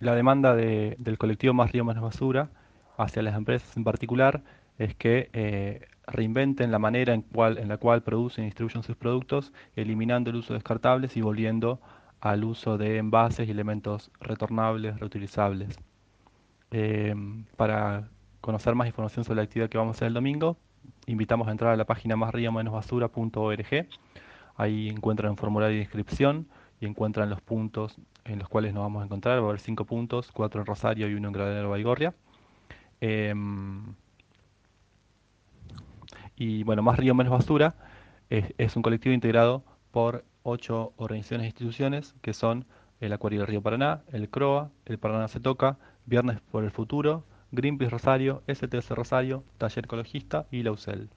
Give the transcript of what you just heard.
la demanda de- del colectivo Más Río Menos Basura hacia las empresas en particular es que eh, reinventen la manera en, cual- en la cual producen y distribuyen sus productos, eliminando el uso de descartables y volviendo al uso de envases y elementos retornables, reutilizables. Eh, para conocer más información sobre la actividad que vamos a hacer el domingo, invitamos a entrar a la página másrío-basura.org. Ahí encuentran un formulario de inscripción y encuentran los puntos en los cuales nos vamos a encontrar. Va a haber cinco puntos, cuatro en Rosario y uno en Granadero Baigorria. Em, y bueno, Más Río Menos Basura es, es un colectivo integrado por ocho organizaciones e instituciones que son el Acuario del Río Paraná, el CROA, el Paraná Se Toca, Viernes por el Futuro, Greenpeace Rosario, STS Rosario, Taller Ecologista y la UCEL.